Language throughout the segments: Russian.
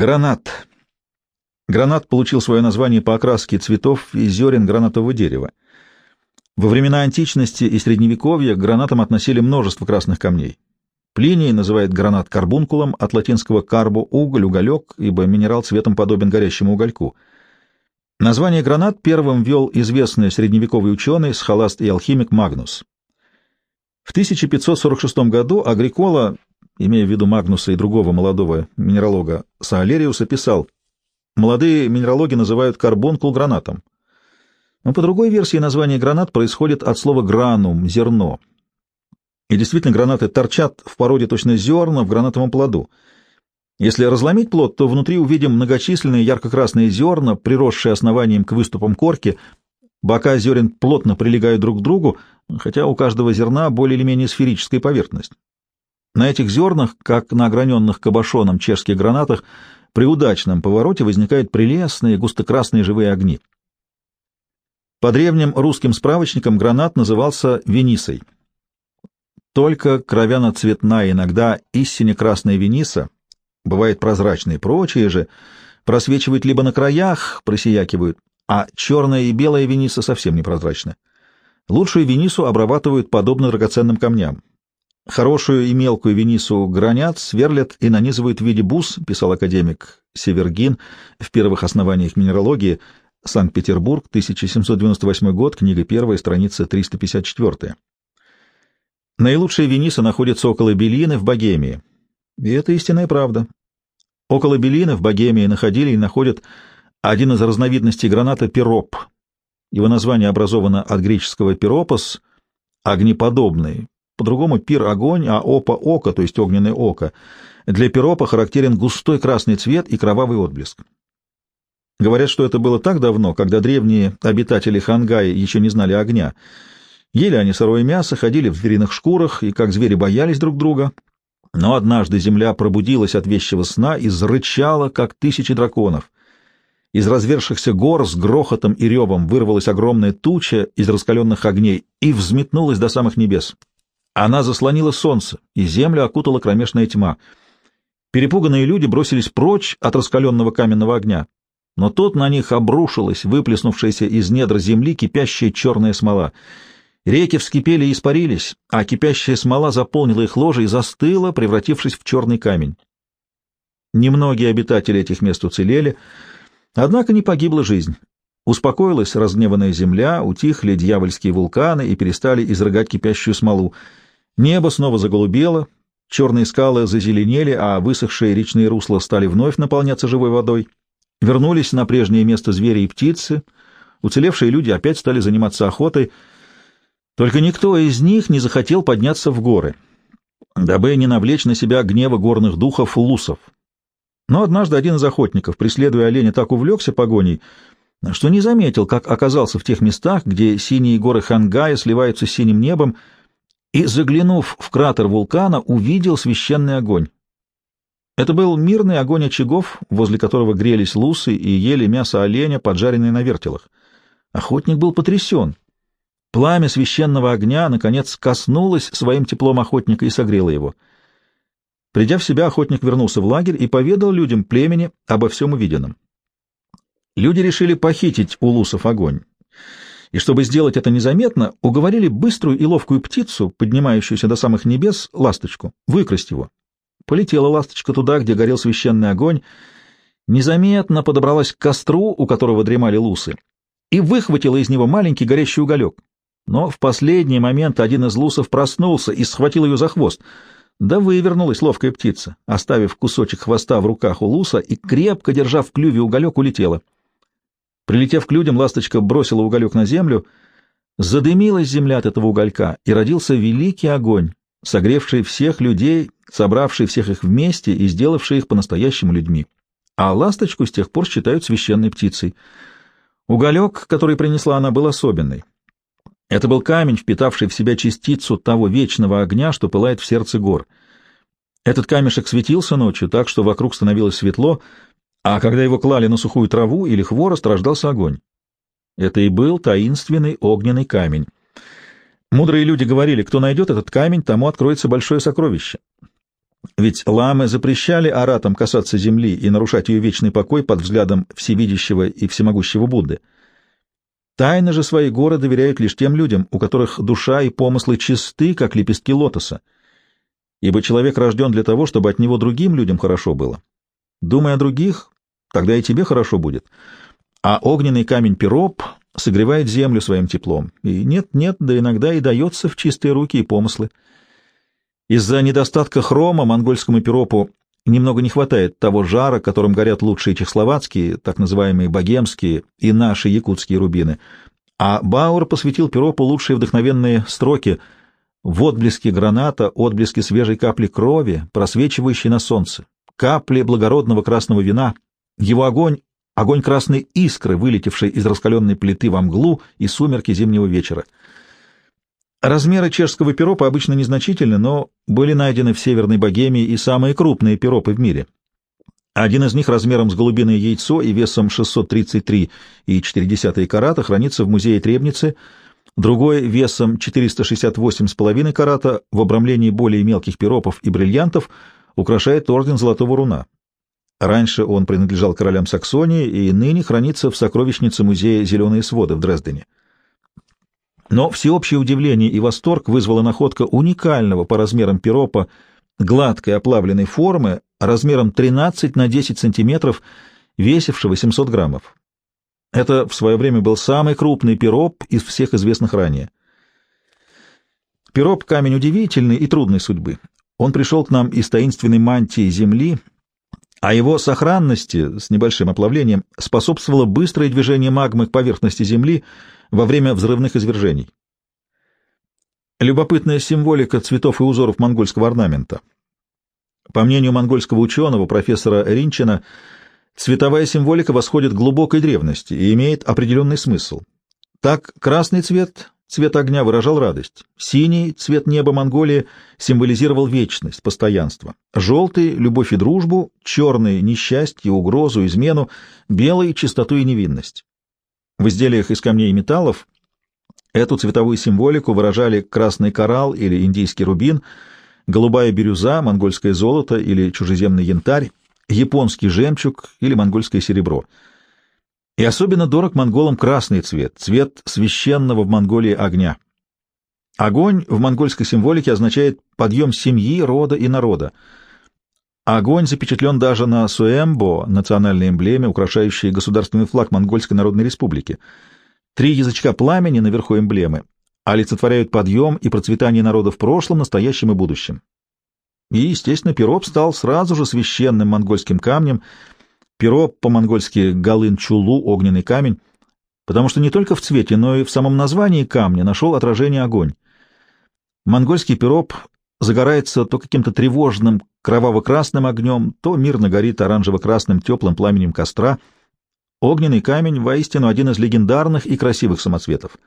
Гранат. Гранат получил свое название по окраске цветов и зерен гранатового дерева. Во времена античности и средневековья к гранатам относили множество красных камней. Плиний называет гранат карбункулом, от латинского «карбо» — уголь, уголек, ибо минерал цветом подобен горящему угольку. Название гранат первым ввел известный средневековый ученый, схоласт и алхимик Магнус. В 1546 году Агрикола, имея в виду Магнуса и другого молодого минералога Саалериуса, писал «Молодые минералоги называют карбункул гранатом». Но по другой версии название гранат происходит от слова «гранум» — «зерно». И действительно, гранаты торчат в породе точно зерна в гранатовом плоду. Если разломить плод, то внутри увидим многочисленные ярко-красные зерна, приросшие основанием к выступам корки. Бока зерен плотно прилегают друг к другу, хотя у каждого зерна более или менее сферическая поверхность. На этих зернах, как на ограненных кабошоном чешских гранатах, при удачном повороте возникают прелестные густо-красные живые огни. По древним русским справочникам гранат назывался венисой. Только кровяно-цветная, иногда истине красная вениса, бывает прозрачной, прочие же просвечивают либо на краях, просиякивают, а черная и белая вениса совсем непрозрачны. Лучшую венису обрабатывают подобно драгоценным камням. Хорошую и мелкую венису гранят, сверлят и нанизывают в виде бус, писал академик Севергин в первых основаниях минералогии, Санкт-Петербург, 1798 год, книга первая, страница 354. Наилучшие Венисы находятся около Белины в Богемии. И это истинная правда. Около Белины в Богемии находили и находят один из разновидностей граната пироп. Его название образовано от греческого пиропос — огнеподобный, по-другому пир — огонь, а опа — око, то есть огненное око. Для пиропа характерен густой красный цвет и кровавый отблеск. Говорят, что это было так давно, когда древние обитатели Хангаи еще не знали огня — Ели они сырое мясо, ходили в звериных шкурах и, как звери, боялись друг друга. Но однажды земля пробудилась от вещего сна и зарычала, как тысячи драконов. Из развершихся гор с грохотом и ревом вырвалась огромная туча из раскаленных огней и взметнулась до самых небес. Она заслонила солнце, и землю окутала кромешная тьма. Перепуганные люди бросились прочь от раскаленного каменного огня. Но тут на них обрушилась выплеснувшаяся из недр земли кипящая черная смола — Реки вскипели и испарились, а кипящая смола заполнила их ложе и застыла, превратившись в черный камень. Немногие обитатели этих мест уцелели, однако не погибла жизнь. Успокоилась разгневанная земля, утихли дьявольские вулканы и перестали изрыгать кипящую смолу. Небо снова заголубело, черные скалы зазеленели, а высохшие речные русла стали вновь наполняться живой водой. Вернулись на прежнее место звери и птицы, уцелевшие люди опять стали заниматься охотой — только никто из них не захотел подняться в горы, дабы не навлечь на себя гнева горных духов лусов. Но однажды один из охотников, преследуя оленя, так увлекся погоней, что не заметил, как оказался в тех местах, где синие горы Хангая сливаются с синим небом, и, заглянув в кратер вулкана, увидел священный огонь. Это был мирный огонь очагов, возле которого грелись лусы и ели мясо оленя, поджаренное на вертелах. Охотник был потрясен. Пламя священного огня, наконец, коснулось своим теплом охотника и согрело его. Придя в себя, охотник вернулся в лагерь и поведал людям племени обо всем увиденном. Люди решили похитить у лусов огонь, и чтобы сделать это незаметно, уговорили быструю и ловкую птицу, поднимающуюся до самых небес, ласточку, выкрасть его. Полетела ласточка туда, где горел священный огонь, незаметно подобралась к костру, у которого дремали лусы, и выхватила из него маленький горящий уголек. Но в последний момент один из лусов проснулся и схватил ее за хвост. Да вывернулась ловкая птица, оставив кусочек хвоста в руках у луса и, крепко держав в клюве уголек, улетела. Прилетев к людям, ласточка бросила уголек на землю, задымилась земля от этого уголька, и родился великий огонь, согревший всех людей, собравший всех их вместе и сделавший их по-настоящему людьми. А ласточку с тех пор считают священной птицей. Уголек, который принесла она, был особенный. Это был камень, впитавший в себя частицу того вечного огня, что пылает в сердце гор. Этот камешек светился ночью так, что вокруг становилось светло, а когда его клали на сухую траву или хворост, рождался огонь. Это и был таинственный огненный камень. Мудрые люди говорили, кто найдет этот камень, тому откроется большое сокровище. Ведь ламы запрещали аратам касаться земли и нарушать ее вечный покой под взглядом всевидящего и всемогущего Будды. Тайны же свои горы доверяют лишь тем людям, у которых душа и помыслы чисты, как лепестки лотоса, ибо человек рожден для того, чтобы от него другим людям хорошо было. Думай о других, тогда и тебе хорошо будет. А огненный камень пироп согревает землю своим теплом, и нет-нет, да иногда и дается в чистые руки и помыслы. Из-за недостатка хрома монгольскому пиропу немного не хватает того жара, которым горят лучшие чехословацкие, так называемые богемские и наши якутские рубины, а Бауэр посвятил пиропу лучшие вдохновенные строки — в отблеске граната, отблески свежей капли крови, просвечивающей на солнце, капли благородного красного вина, его огонь — огонь красной искры, вылетевшей из раскаленной плиты во мглу и сумерки зимнего вечера. Размеры чешского пиропа обычно незначительны, но были найдены в Северной Богемии и самые крупные пиропы в мире. Один из них размером с голубиное яйцо и весом 633,4 карата хранится в музее Требницы — другой весом 468,5 карата в обрамлении более мелких пиропов и бриллиантов украшает орден Золотого Руна. Раньше он принадлежал королям Саксонии и ныне хранится в сокровищнице музея «Зеленые своды» в Дрездене. Но всеобщее удивление и восторг вызвала находка уникального по размерам пиропа гладкой оплавленной формы размером 13 на 10 сантиметров, весившего 700 граммов. Это в свое время был самый крупный пироп из всех известных ранее. Пироп — камень удивительный и трудной судьбы. Он пришел к нам из таинственной мантии Земли, а его сохранности с небольшим оплавлением способствовало быстрое движение магмы к поверхности Земли во время взрывных извержений. Любопытная символика цветов и узоров монгольского орнамента. По мнению монгольского ученого профессора Ринчина, Цветовая символика восходит к глубокой древности и имеет определенный смысл. Так, красный цвет, цвет огня, выражал радость. Синий, цвет неба Монголии, символизировал вечность, постоянство. Желтый — любовь и дружбу, черный — несчастье, угрозу, измену, белый — чистоту и невинность. В изделиях из камней и металлов эту цветовую символику выражали красный коралл или индийский рубин, голубая бирюза, монгольское золото или чужеземный янтарь, японский жемчуг или монгольское серебро. И особенно дорог монголам красный цвет, цвет священного в Монголии огня. Огонь в монгольской символике означает подъем семьи, рода и народа. Огонь запечатлен даже на суэмбо, национальной эмблеме, украшающей государственный флаг Монгольской Народной Республики. Три язычка пламени наверху эмблемы олицетворяют подъем и процветание народа в прошлом, настоящем и будущем. И, естественно, пироп стал сразу же священным монгольским камнем. Пироп по-монгольски галын-чулу, огненный камень, потому что не только в цвете, но и в самом названии камня нашел отражение огонь. Монгольский пироп загорается то каким-то тревожным кроваво-красным огнем, то мирно горит оранжево-красным теплым пламенем костра. Огненный камень воистину один из легендарных и красивых самоцветов.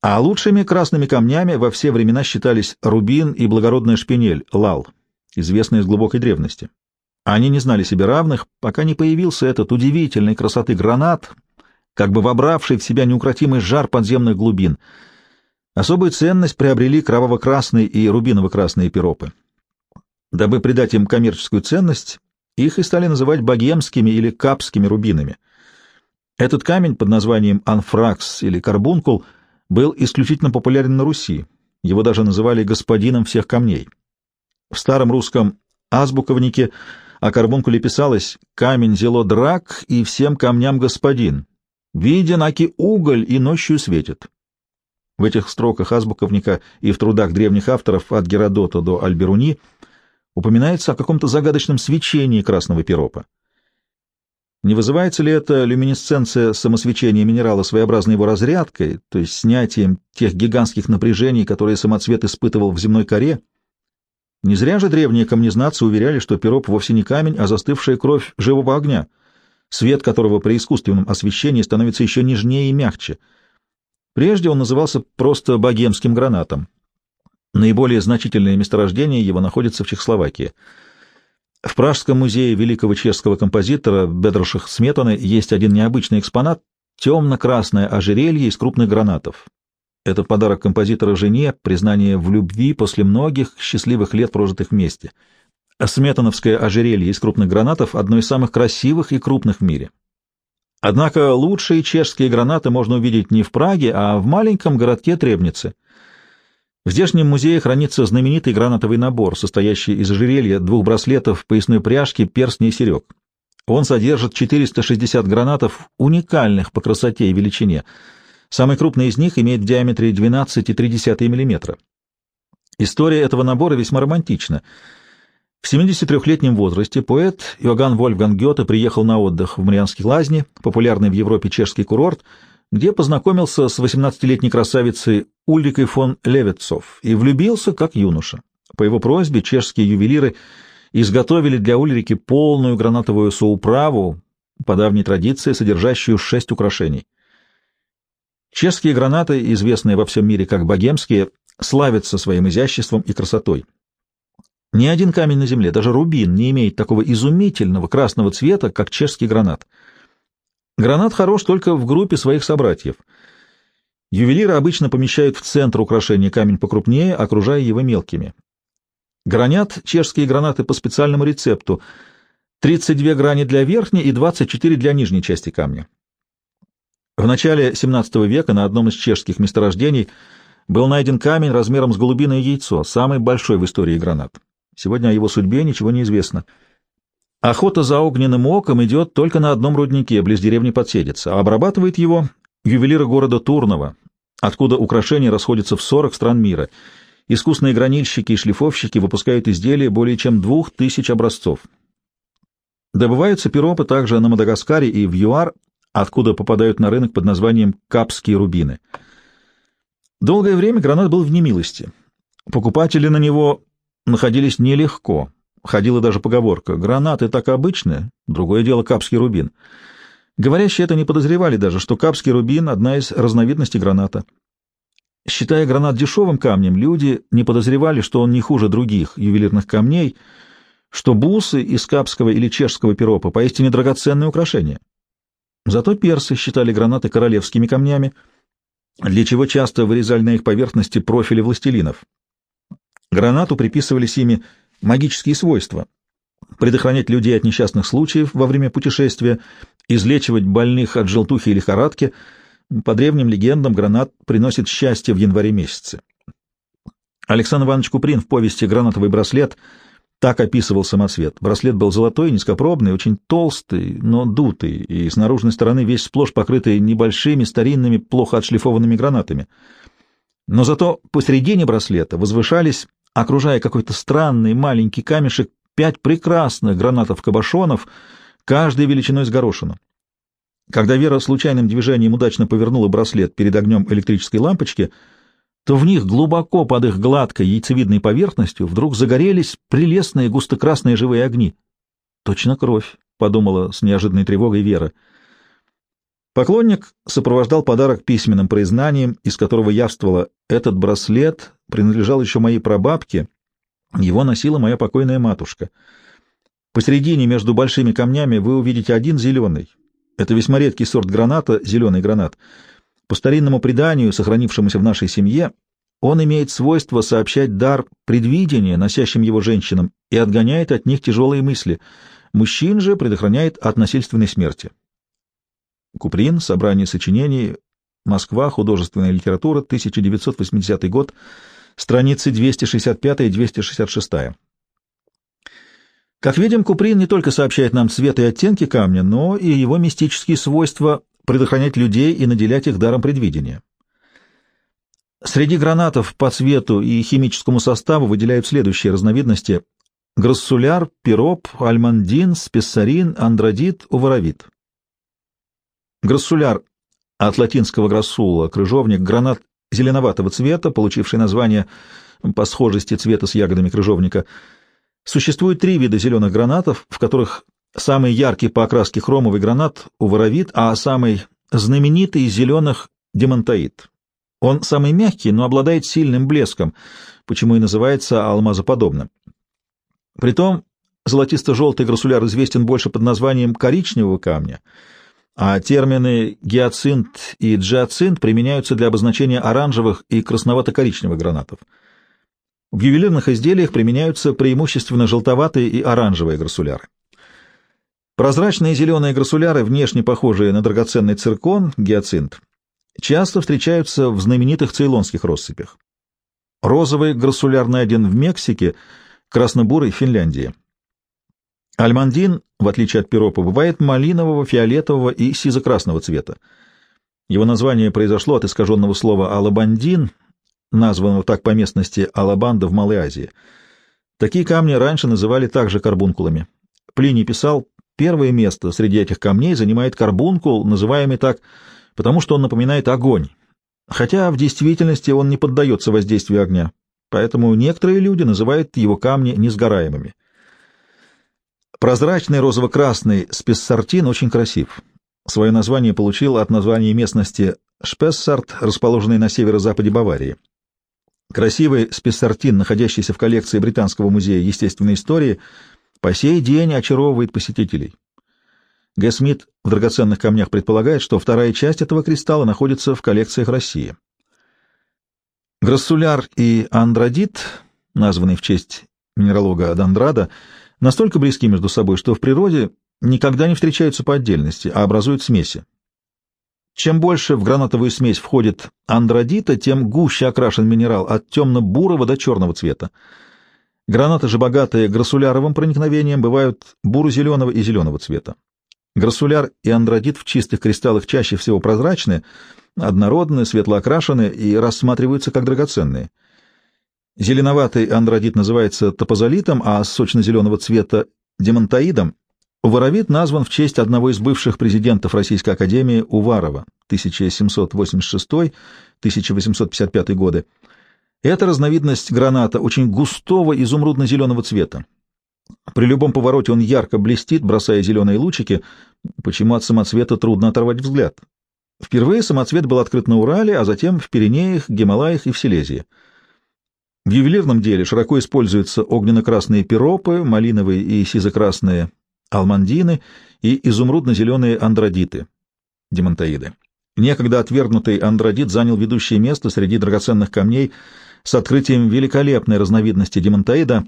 А лучшими красными камнями во все времена считались рубин и благородная шпинель, лал, известные из глубокой древности. Они не знали себе равных, пока не появился этот удивительной красоты гранат, как бы вобравший в себя неукротимый жар подземных глубин. Особую ценность приобрели кроваво-красные и рубиново-красные пиропы. Дабы придать им коммерческую ценность, их и стали называть богемскими или капскими рубинами. Этот камень под названием анфракс или карбункул — был исключительно популярен на Руси, его даже называли господином всех камней. В старом русском азбуковнике о карбункуле писалось «камень зело драк и всем камням господин, виден аки уголь и ночью светит». В этих строках азбуковника и в трудах древних авторов от Геродота до Альберуни упоминается о каком-то загадочном свечении красного пиропа. Не вызывается ли это люминесценция самосвечения минерала своеобразной его разрядкой, то есть снятием тех гигантских напряжений, которые самоцвет испытывал в земной коре? Не зря же древние камнезнатцы уверяли, что пироп вовсе не камень, а застывшая кровь живого огня, свет которого при искусственном освещении становится еще нежнее и мягче. Прежде он назывался просто богемским гранатом. Наиболее значительные месторождения его находятся в Чехословакии — в Пражском музее великого чешского композитора Бедрушах Сметаны есть один необычный экспонат — темно-красное ожерелье из крупных гранатов. Это подарок композитора жене, признание в любви после многих счастливых лет, прожитых вместе — Сметановское ожерелье из крупных гранатов — одно из самых красивых и крупных в мире. Однако лучшие чешские гранаты можно увидеть не в Праге, а в маленьком городке Требнице. В здешнем музее хранится знаменитый гранатовый набор, состоящий из ожерелья, двух браслетов, поясной пряжки, перстней и серег. Он содержит 460 гранатов, уникальных по красоте и величине. Самый крупный из них имеет в диаметре 12,3 мм. История этого набора весьма романтична. В 73-летнем возрасте поэт Иоганн Вольфган Гёте приехал на отдых в Марианские лазни, популярный в Европе чешский курорт, где познакомился с 18-летней красавицей Ульрикой фон Левицов и влюбился как юноша. По его просьбе чешские ювелиры изготовили для Ульрики полную гранатовую соуправу, по давней традиции, содержащую шесть украшений. Чешские гранаты, известные во всем мире как богемские, славятся своим изяществом и красотой. Ни один камень на земле, даже рубин, не имеет такого изумительного красного цвета, как чешский гранат. Гранат хорош только в группе своих собратьев. Ювелиры обычно помещают в центр украшения камень покрупнее, окружая его мелкими. Гранят чешские гранаты по специальному рецепту. 32 грани для верхней и 24 для нижней части камня. В начале XVII века на одном из чешских месторождений был найден камень размером с голубиное яйцо, самый большой в истории гранат. Сегодня о его судьбе ничего не известно. Охота за огненным оком идет только на одном руднике, близ деревни Подседица, а обрабатывает его ювелиры города Турнова, откуда украшения расходятся в 40 стран мира. Искусные гранильщики и шлифовщики выпускают изделия более чем двух тысяч образцов. Добываются пиропы также на Мадагаскаре и в ЮАР, откуда попадают на рынок под названием капские рубины. Долгое время гранат был в немилости. Покупатели на него находились нелегко. Ходила даже поговорка «гранаты так обычные, другое дело капский рубин». Говорящие это не подозревали даже, что капский рубин — одна из разновидностей граната. Считая гранат дешевым камнем, люди не подозревали, что он не хуже других ювелирных камней, что бусы из капского или чешского пиропа поистине драгоценные украшения. Зато персы считали гранаты королевскими камнями, для чего часто вырезали на их поверхности профили властелинов. Гранату приписывались ими магические свойства — предохранять людей от несчастных случаев во время путешествия, излечивать больных от желтухи и лихорадки. По древним легендам гранат приносит счастье в январе месяце. Александр Иванович Куприн в повести «Гранатовый браслет» так описывал самоцвет. Браслет был золотой, низкопробный, очень толстый, но дутый, и с наружной стороны весь сплошь покрытый небольшими, старинными, плохо отшлифованными гранатами. Но зато посередине браслета возвышались окружая какой-то странный маленький камешек, пять прекрасных гранатов-кабошонов, каждой величиной с горошину. Когда Вера случайным движением удачно повернула браслет перед огнем электрической лампочки, то в них глубоко под их гладкой яйцевидной поверхностью вдруг загорелись прелестные густо-красные живые огни. «Точно кровь», — подумала с неожиданной тревогой Вера. Поклонник сопровождал подарок письменным признанием, из которого явствовало «этот браслет принадлежал еще моей прабабке, его носила моя покойная матушка. Посередине между большими камнями вы увидите один зеленый. Это весьма редкий сорт граната, зеленый гранат. По старинному преданию, сохранившемуся в нашей семье, он имеет свойство сообщать дар предвидения носящим его женщинам и отгоняет от них тяжелые мысли. Мужчин же предохраняет от насильственной смерти. Куприн, собрание сочинений, Москва, художественная литература, 1980 год, страницы 265 и 266. Как видим, Куприн не только сообщает нам цвет и оттенки камня, но и его мистические свойства предохранять людей и наделять их даром предвидения. Среди гранатов по цвету и химическому составу выделяют следующие разновидности — грассуляр, пироп, альмандин, спессарин, андродит, уваровит. Грассуляр от латинского грассула, крыжовник, гранат зеленоватого цвета, получивший название по схожести цвета с ягодами крыжовника. Существует три вида зеленых гранатов, в которых самый яркий по окраске хромовый гранат — уворовит, а самый знаменитый из зеленых — демонтаид. Он самый мягкий, но обладает сильным блеском, почему и называется алмазоподобным. Притом золотисто-желтый грассуляр известен больше под названием коричневого камня — а термины гиацинт и джиацинт применяются для обозначения оранжевых и красновато-коричневых гранатов. В ювелирных изделиях применяются преимущественно желтоватые и оранжевые грассуляры. Прозрачные зеленые грассуляры, внешне похожие на драгоценный циркон, гиацинт, часто встречаются в знаменитых цейлонских россыпях. Розовый грассуляр найден в Мексике, краснобурый в Финляндии. Альмандин, в отличие от пиропа, бывает малинового, фиолетового и сизо-красного цвета. Его название произошло от искаженного слова «алабандин», названного так по местности Алабанда в Малой Азии. Такие камни раньше называли также карбункулами. Плиний писал, первое место среди этих камней занимает карбункул, называемый так, потому что он напоминает огонь, хотя в действительности он не поддается воздействию огня, поэтому некоторые люди называют его камни несгораемыми. Прозрачный розово-красный спессартин очень красив. Свое название получил от названия местности Шпессарт, расположенной на северо-западе Баварии. Красивый спессартин, находящийся в коллекции Британского музея естественной истории, по сей день очаровывает посетителей. Г. Смит в драгоценных камнях предполагает, что вторая часть этого кристалла находится в коллекциях России. Грассуляр и андродит, названные в честь минералога Дандрада, настолько близки между собой, что в природе никогда не встречаются по отдельности, а образуют смеси. Чем больше в гранатовую смесь входит андродита, тем гуще окрашен минерал от темно-бурого до черного цвета. Гранаты же, богатые грассуляровым проникновением, бывают буро-зеленого и зеленого цвета. Грассуляр и андродит в чистых кристаллах чаще всего прозрачны, однородны, светло окрашены и рассматриваются как драгоценные. Зеленоватый андродит называется топозолитом, а сочно-зеленого цвета — демонтаидом, Воровит назван в честь одного из бывших президентов Российской Академии Уварова 1786-1855 годы. Эта разновидность граната очень густого изумрудно-зеленого цвета. При любом повороте он ярко блестит, бросая зеленые лучики, почему от самоцвета трудно оторвать взгляд. Впервые самоцвет был открыт на Урале, а затем в Пиренеях, Гималаях и в Силезии. В ювелирном деле широко используются огненно-красные пиропы, малиновые и сизо-красные алмандины и изумрудно-зеленые андродиты, демонтаиды. Некогда отвергнутый андродит занял ведущее место среди драгоценных камней с открытием великолепной разновидности демонтаида,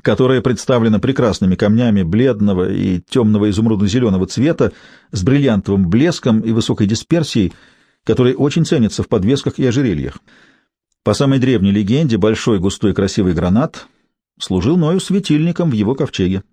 которая представлена прекрасными камнями бледного и темного изумрудно-зеленого цвета с бриллиантовым блеском и высокой дисперсией, которые очень ценятся в подвесках и ожерельях. По самой древней легенде, большой густой красивый гранат служил Ною светильником в его ковчеге.